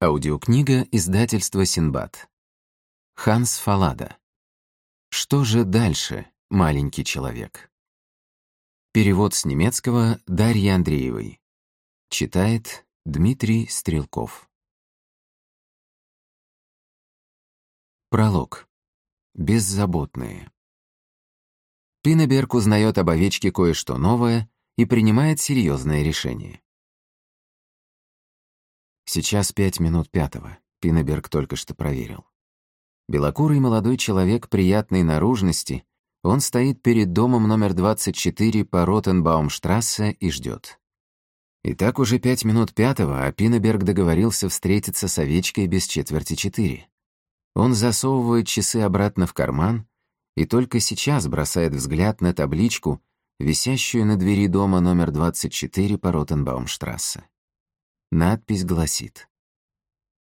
Аудиокнига издательства Синбад. Ханс Фалада. Что же дальше, маленький человек? Перевод с немецкого Дарьи Андреевой. Читает Дмитрий Стрелков. Пролог. Беззаботные. Пинеберг узнает об овечке кое-что новое и принимает серьезное решение. Сейчас пять минут пятого. Пинеберг только что проверил. Белокурый молодой человек приятной наружности, он стоит перед домом номер 24 по Ротенбаумштрассе и ждет. И так уже пять минут пятого, а Пинеберг договорился встретиться с овечкой без четверти четыре. Он засовывает часы обратно в карман и только сейчас бросает взгляд на табличку, висящую на двери дома номер 24 по Ротенбаумштрассе. Надпись гласит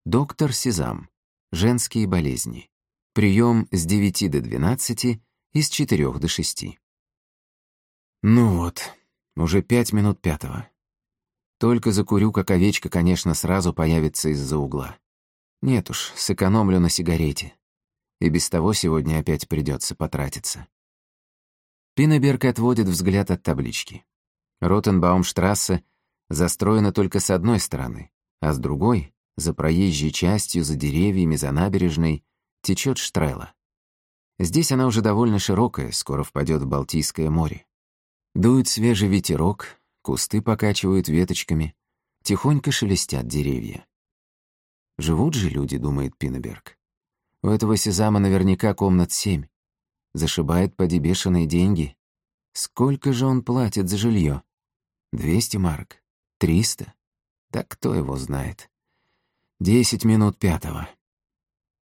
«Доктор Сезам. Женские болезни. Прием с 9 до 12 и с 4 до 6». Ну вот, уже пять минут пятого. Только закурю, как овечка, конечно, сразу появится из-за угла. Нет уж, сэкономлю на сигарете. И без того сегодня опять придется потратиться. Пинеберг отводит взгляд от таблички. Ротенбаумштрассе — застроена только с одной стороны, а с другой, за проезжей частью, за деревьями, за набережной, течет Штрелла. Здесь она уже довольно широкая, скоро впадет в Балтийское море. Дует свежий ветерок, кусты покачивают веточками, тихонько шелестят деревья. Живут же люди, думает Пинеберг. У этого Сезама наверняка комнат семь. Зашибает поди бешеные деньги. Сколько же он платит за жилье? Двести марок. Триста? Так кто его знает? Десять минут пятого.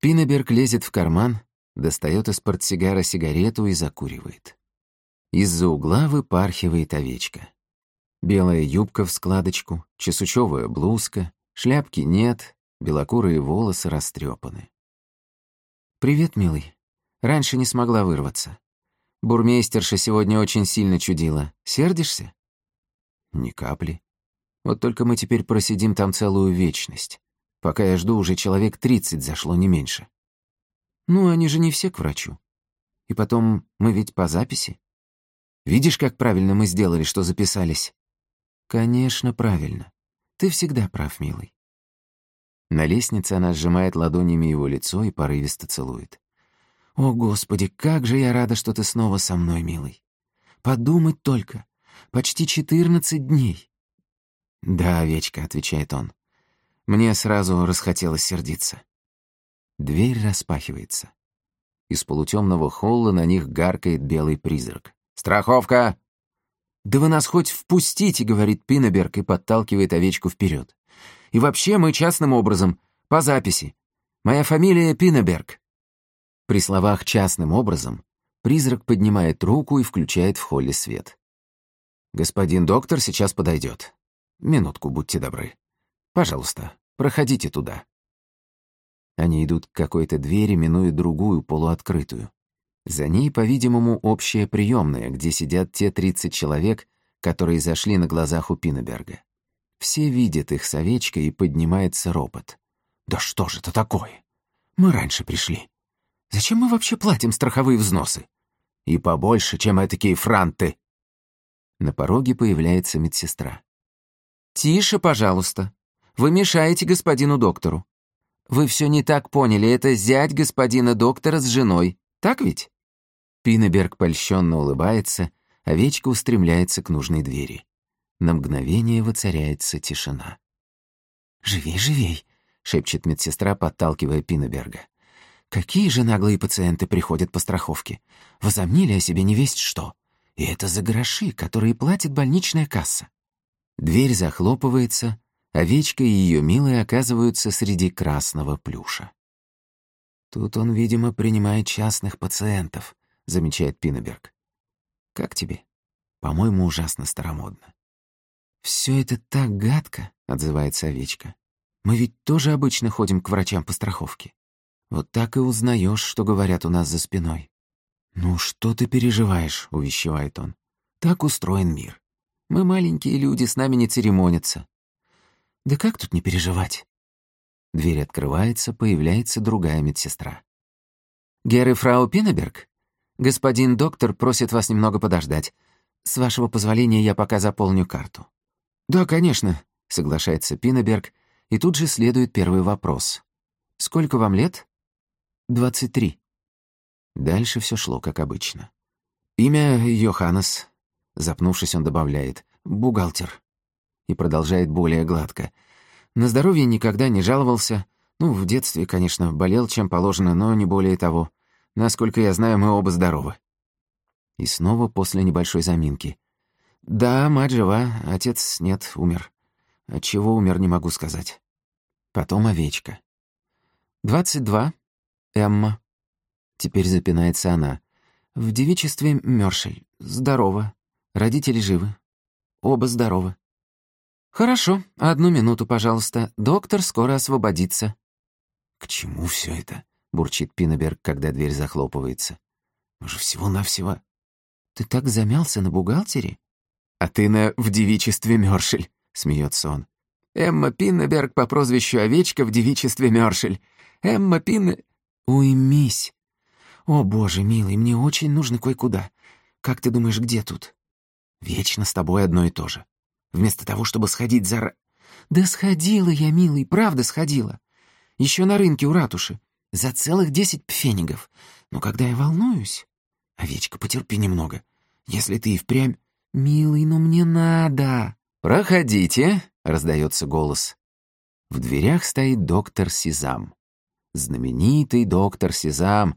Пинеберг лезет в карман, достает из портсигара сигарету и закуривает. Из-за угла выпархивает овечка. Белая юбка в складочку, чесучевая блузка, шляпки нет, белокурые волосы растрепаны. «Привет, милый. Раньше не смогла вырваться. Бурмейстерша сегодня очень сильно чудила. Сердишься?» «Ни капли. Вот только мы теперь просидим там целую вечность. Пока я жду, уже человек тридцать зашло, не меньше. Ну, они же не все к врачу. И потом, мы ведь по записи. Видишь, как правильно мы сделали, что записались? Конечно, правильно. Ты всегда прав, милый. На лестнице она сжимает ладонями его лицо и порывисто целует. «О, Господи, как же я рада, что ты снова со мной, милый! Подумать только! Почти четырнадцать дней! «Да, овечка», — отвечает он. Мне сразу расхотелось сердиться. Дверь распахивается. Из полутемного холла на них гаркает белый призрак. «Страховка!» «Да вы нас хоть впустите», — говорит Пинеберг и подталкивает овечку вперед. «И вообще мы частным образом, по записи. Моя фамилия Пинеберг». При словах «частным образом» призрак поднимает руку и включает в холле свет. «Господин доктор сейчас подойдет. Минутку, будьте добры. Пожалуйста, проходите туда». Они идут к какой-то двери, минуя другую, полуоткрытую. За ней, по-видимому, общая приемная, где сидят те 30 человек, которые зашли на глазах у Пинеберга. Все видят их с овечкой, и поднимается ропот. «Да что же это такое? Мы раньше пришли. Зачем мы вообще платим страховые взносы? И побольше, чем этакие франты!» На пороге появляется медсестра. «Тише, пожалуйста. Вы мешаете господину доктору. Вы все не так поняли, это зять господина доктора с женой, так ведь?» Пинеберг польщенно улыбается, овечка устремляется к нужной двери. На мгновение воцаряется тишина. «Живей, живей!» — шепчет медсестра, подталкивая Пинеберга. «Какие же наглые пациенты приходят по страховке? Возомнили о себе не весть что. И это за гроши, которые платит больничная касса. Дверь захлопывается, овечка и ее милые оказываются среди красного плюша. «Тут он, видимо, принимает частных пациентов», — замечает Пинеберг. «Как тебе? По-моему, ужасно старомодно». «Все это так гадко», — отзывается овечка. «Мы ведь тоже обычно ходим к врачам по страховке. Вот так и узнаешь, что говорят у нас за спиной». «Ну что ты переживаешь?» — увещевает он. «Так устроен мир. Мы маленькие люди, с нами не церемонятся. Да как тут не переживать? Дверь открывается, появляется другая медсестра. «Герр и фрау Пиннеберг? Господин доктор просит вас немного подождать. С вашего позволения я пока заполню карту». «Да, конечно», — соглашается Пиннеберг, и тут же следует первый вопрос. «Сколько вам лет?» «Двадцать три». Дальше все шло как обычно. «Имя Йоханнес», — запнувшись, он добавляет, «бухгалтер». И продолжает более гладко. «На здоровье никогда не жаловался. Ну, в детстве, конечно, болел, чем положено, но не более того. Насколько я знаю, мы оба здоровы». И снова после небольшой заминки. «Да, мать жива, отец нет, умер. От чего умер, не могу сказать». Потом овечка. «Двадцать два. Эмма». Теперь запинается она. «В девичестве Мёршель. Здорово. Родители живы. Оба здоровы». «Хорошо, одну минуту, пожалуйста. Доктор скоро освободится». «К чему все это?» — бурчит Пиннеберг, когда дверь захлопывается. «Мы же всего-навсего...» «Ты так замялся на бухгалтере?» «А ты на «в девичестве Мёршель», — смеется он. «Эмма Пиннеберг по прозвищу Овечка в девичестве Мёршель. Эмма Пинне...» «Уймись. О, боже, милый, мне очень нужно кое-куда. Как ты думаешь, где тут?» «Вечно с тобой одно и то же. Вместо того, чтобы сходить за...» «Да сходила я, милый, правда сходила. Еще на рынке у ратуши. За целых десять пфенигов. Но когда я волнуюсь... Овечка, потерпи немного. Если ты и впрямь... Милый, но мне надо. Проходите, раздается голос. В дверях стоит доктор Сизам. Знаменитый доктор Сизам,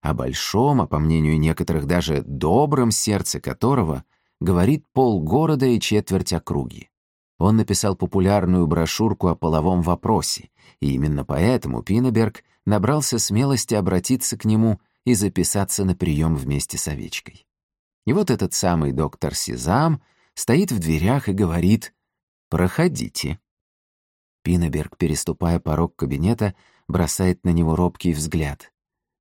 о большом, а по мнению некоторых даже добром сердце которого говорит полгорода и четверть округи. Он написал популярную брошюрку о половом вопросе, и именно поэтому Пинеберг набрался смелости обратиться к нему и записаться на прием вместе с овечкой. И вот этот самый доктор Сезам стоит в дверях и говорит «Проходите». Пинеберг, переступая порог кабинета, бросает на него робкий взгляд.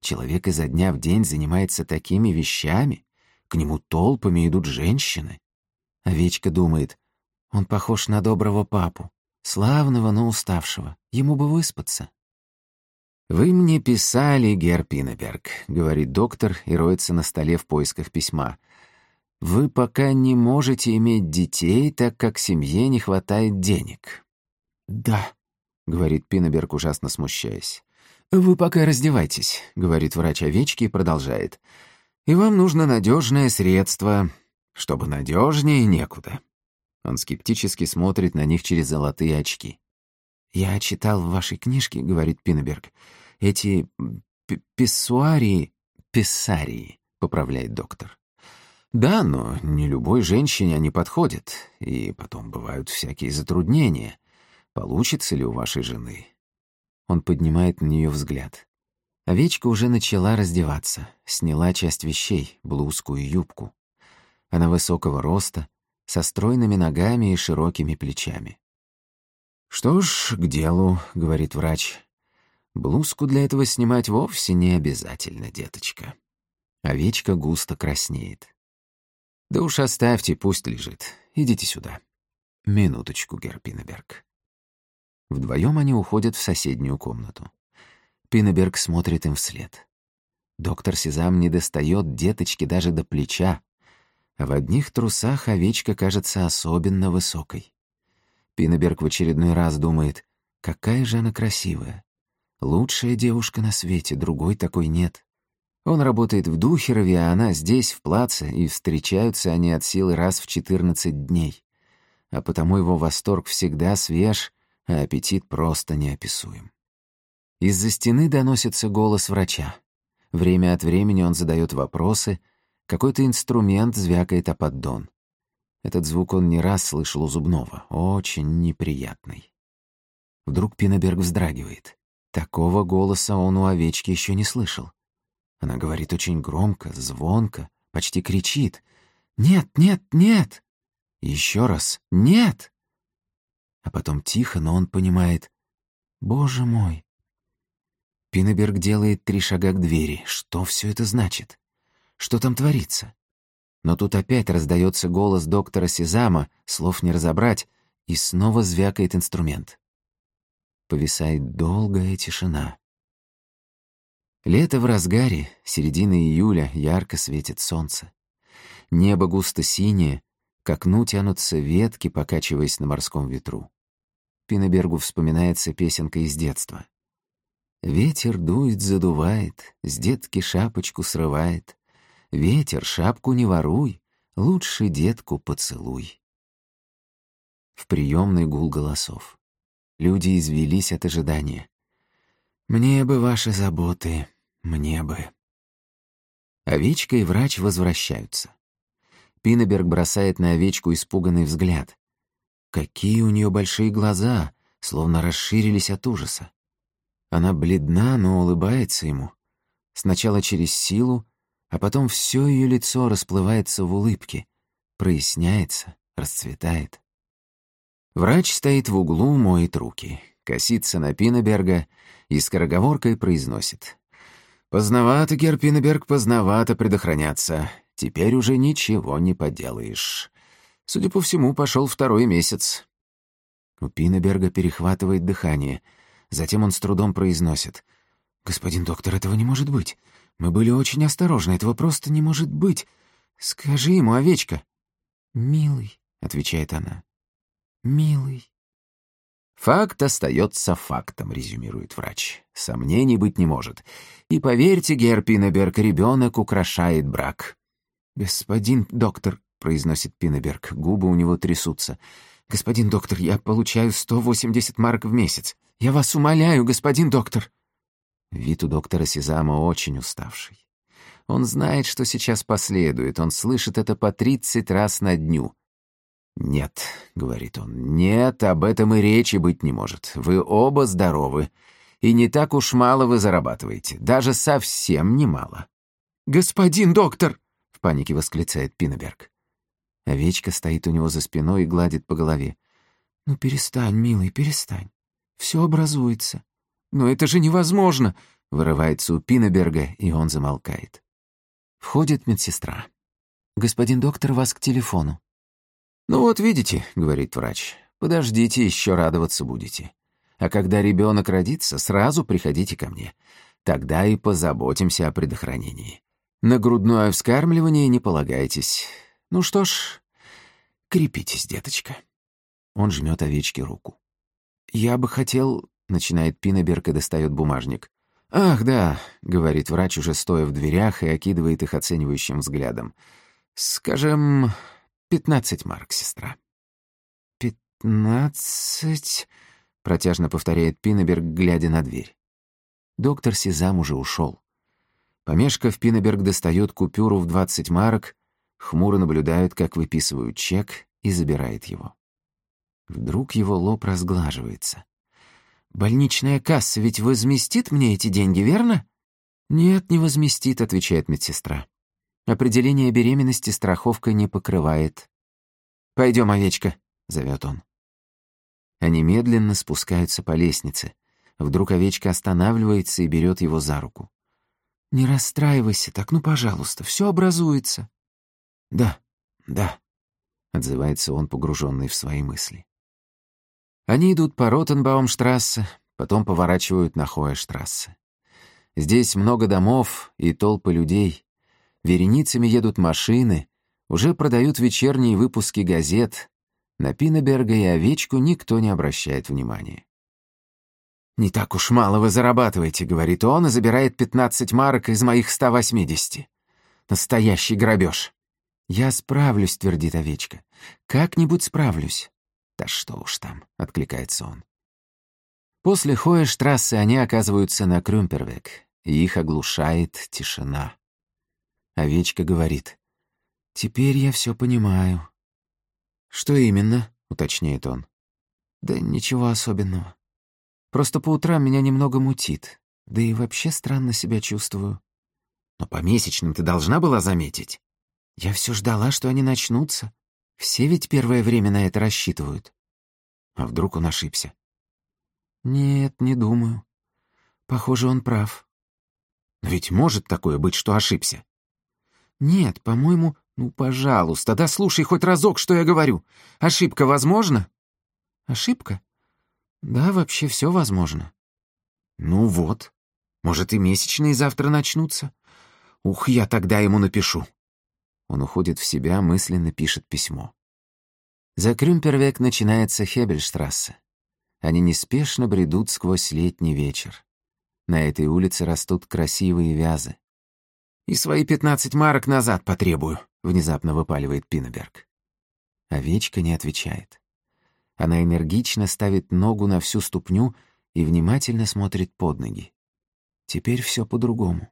Человек изо дня в день занимается такими вещами, к нему толпами идут женщины. Овечка думает, он похож на доброго папу, славного, но уставшего, ему бы выспаться. «Вы мне писали, Герр Пинеберг», — говорит доктор и роется на столе в поисках письма. «Вы пока не можете иметь детей, так как семье не хватает денег». «Да», — говорит Пинеберг, ужасно смущаясь. «Вы пока раздевайтесь», — говорит врач овечки и продолжает. «И вам нужно надежное средство, чтобы надежнее некуда». Он скептически смотрит на них через золотые очки. «Я читал в вашей книжке, — говорит Пинеберг, — эти писсуарии...» «Писсарии», — поправляет доктор. «Да, но не любой женщине они подходят, и потом бывают всякие затруднения. Получится ли у вашей жены?» Он поднимает на нее взгляд. Овечка уже начала раздеваться, сняла часть вещей, блузку и юбку. Она высокого роста, со стройными ногами и широкими плечами. «Что ж, к делу», — говорит врач. «Блузку для этого снимать вовсе не обязательно, деточка». Овечка густо краснеет. «Да уж оставьте, пусть лежит. Идите сюда». «Минуточку, Герр Пинеберг». Вдвоем они уходят в соседнюю комнату. Пинеберг смотрит им вслед. Доктор Сезам не достает деточки даже до плеча, в одних трусах овечка кажется особенно высокой. Пинеберг в очередной раз думает, какая же она красивая. Лучшая девушка на свете, другой такой нет. Он работает в Духерове, а она здесь, в Плаце, и встречаются они от силы раз в 14 дней. А потому его восторг всегда свеж, а аппетит просто неописуем. Из-за стены доносится голос врача. Время от времени он задает вопросы, какой-то инструмент звякает о поддон. Этот звук он не раз слышал у зубного, очень неприятный. Вдруг Пинеберг вздрагивает. Такого голоса он у овечки еще не слышал. Она говорит очень громко, звонко, почти кричит. «Нет, нет, нет!» Еще раз «Нет!» А потом тихо, но он понимает. «Боже мой!» Пинеберг делает три шага к двери. Что все это значит? Что там творится? Но тут опять раздается голос доктора Сезама, слов не разобрать, и снова звякает инструмент. повисает долгая тишина. Лето в разгаре, середина июля, ярко светит солнце. Небо густо синее, к окну тянутся ветки, покачиваясь на морском ветру. Пинебергу вспоминается песенка из детства. Ветер дует, задувает, с детки шапочку срывает. Ветер, шапку не воруй, лучше детку поцелуй. В приемной гул голосов. Люди извелись от ожидания. «Мне бы ваши заботы, мне бы». Овечка и врач возвращаются. Пинеберг бросает на овечку испуганный взгляд. Какие у нее большие глаза, словно расширились от ужаса. Она бледна, но улыбается ему. Сначала через силу, а потом все ее лицо расплывается в улыбке, проясняется, расцветает. Врач стоит в углу, моет руки, косится на Пинеберга и скороговоркой произносит. «Поздновато, Гер Пинеберг, поздновато предохраняться. Теперь уже ничего не поделаешь. Судя по всему, пошел второй месяц. У Пинеберга перехватывает дыхание. Затем он с трудом произносит. «Господин доктор, этого не может быть. Мы были очень осторожны, этого просто не может быть. Скажи ему, овечка». «Милый», — отвечает она. «Милый». «Факт остается фактом», — резюмирует врач. «Сомнений быть не может. И поверьте, Герр Пинеберг, ребенок украшает брак. «Господин доктор», — произносит Пинеберг, губы у него трясутся. «Господин доктор, я получаю 180 марок в месяц. Я вас умоляю, господин доктор». Вид у доктора Сезама очень уставший. Он знает, что сейчас последует, он слышит это по 30 раз на дню. «Нет», — говорит он, — «нет, об этом и речи быть не может. Вы оба здоровы, и не так уж мало вы зарабатываете, даже совсем немало». «Господин доктор!» в панике восклицает Пинеберг. Овечка стоит у него за спиной и гладит по голове. «Ну перестань, милый, перестань. Все образуется». «Но это же невозможно!» — вырывается у Пинеберга, и он замолкает. Входит медсестра. «Господин доктор, вас к телефону». «Ну вот видите», — говорит врач, — «подождите, еще радоваться будете. А когда ребенок родится, сразу приходите ко мне. Тогда и позаботимся о предохранении. На грудное вскармливание не полагайтесь. Ну что ж, крепитесь, деточка. Он жмет овечке руку. «Я бы хотел...» — начинает Пинеберг и достает бумажник. «Ах, да», — говорит врач, уже стоя в дверях и окидывает их оценивающим взглядом. «Скажем, пятнадцать марк, сестра». «Пятнадцать...» — протяжно повторяет Пинеберг, глядя на дверь. Доктор Сезам уже ушел. Помешков, Пинеберг достает купюру в 20 марок, хмуро наблюдает, как выписывают чек, и забирает его. Вдруг его лоб разглаживается. «Больничная касса ведь возместит мне эти деньги, верно?» «Нет, не возместит», — отвечает медсестра. «Определение беременности страховка не покрывает». «Пойдем, овечка», — зовет он. Они медленно спускаются по лестнице. Вдруг овечка останавливается и берет его за руку. «Не расстраивайся так, ну, пожалуйста, все образуется». «Да, да», — отзывается он, погруженный в свои мысли. Они идут по Ротенбаумштрассе, потом поворачивают на Хоэштрассе. Здесь много домов и толпы людей. Вереницами едут машины, уже продают вечерние выпуски газет. На Пинеберга и овечку никто не обращает внимания. «Не так уж мало вы зарабатываете», — говорит он и забирает 15 марок из моих 180. Настоящий грабеж. «Я справлюсь», — твердит овечка. «Как-нибудь справлюсь». «Да что уж там», — откликается он. После Хоэштрассы они оказываются на Крюмпервек, и их оглушает тишина. Овечка говорит. «Теперь я все понимаю». «Что именно?» — уточняет он. «Да ничего особенного. Просто по утрам меня немного мутит. Да и вообще странно себя чувствую. Но по месячным ты должна была заметить. Я все ждала, что они начнутся. Все ведь первое время на это рассчитывают. А вдруг он ошибся? Нет, не думаю. Похоже, он прав. Но ведь может такое быть, что ошибся? Нет, по-моему... Ну, пожалуйста, да слушай хоть разок, что я говорю. Ошибка возможна? Ошибка? Да, вообще все возможно. Ну вот. Может, и месячные завтра начнутся. Ух, я тогда ему напишу. Он уходит в себя, мысленно пишет письмо. За Крюмпервек начинается Хебельштрассе. Они неспешно бредут сквозь летний вечер. На этой улице растут красивые вязы. «И свои пятнадцать марок назад потребую», — внезапно выпаливает Пиннеберг. Овечка не отвечает. Она энергично ставит ногу на всю ступню и внимательно смотрит под ноги. Теперь все по-другому.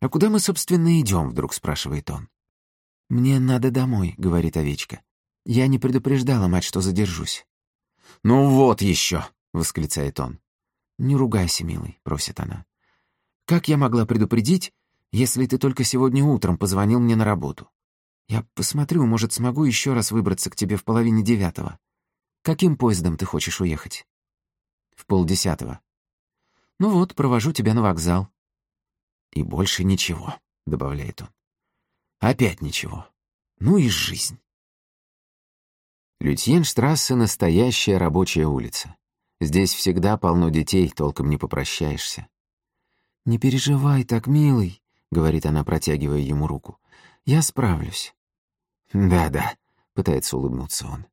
«А куда мы, собственно, идем? вдруг спрашивает он. «Мне надо домой», — говорит овечка. «Я не предупреждала мать, что задержусь». «Ну вот еще!» — восклицает он. «Не ругайся, милый», — просит она. «Как я могла предупредить, если ты только сегодня утром позвонил мне на работу? Я посмотрю, может, смогу еще раз выбраться к тебе в половине девятого. Каким поездом ты хочешь уехать?» «В полдесятого». «Ну вот, провожу тебя на вокзал». «И больше ничего», — добавляет он. «Опять ничего. Ну и жизнь». Лютьенштрассе — настоящая рабочая улица. Здесь всегда полно детей, толком не попрощаешься. «Не переживай так, милый», — говорит она, протягивая ему руку. «Я справлюсь». «Да-да», — пытается улыбнуться он.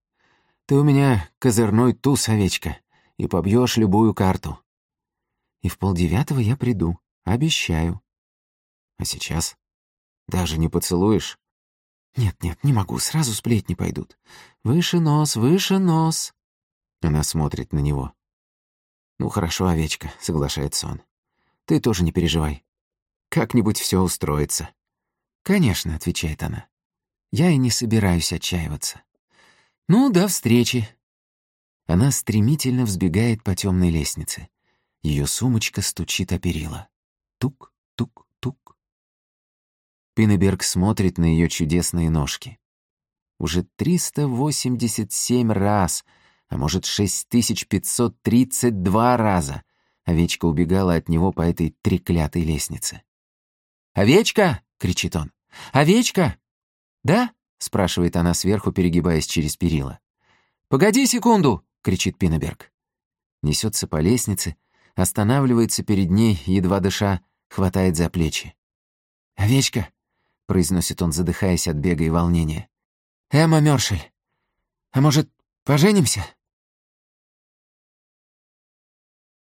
«Ты у меня козырной туз, овечка, и побьешь любую карту». «И в полдевятого я приду, обещаю». «А сейчас? Даже не поцелуешь?» «Нет-нет, не могу, сразу сплетни пойдут. Выше нос, выше нос». Она смотрит на него. «Ну хорошо, овечка», — соглашается он. «Ты тоже не переживай. Как-нибудь все устроится». «Конечно», — отвечает она. «Я и не собираюсь отчаиваться». «Ну, до встречи». Она стремительно взбегает по темной лестнице. Ее сумочка стучит о перила. Тук, тук, Пинеберг смотрит на ее чудесные ножки. Уже 387 раз, а может 6532 раза овечка убегала от него по этой треклятой лестнице. «Овечка!» — кричит он. «Овечка!» «Да?» — спрашивает она сверху, перегибаясь через перила. «Погоди секунду!» — кричит Пинеберг. Несется по лестнице, останавливается перед ней, едва дыша, хватает за плечи. «Овечка!» Произносит он, задыхаясь от бега и волнения. «Эмма Мёршель, а может, поженимся?»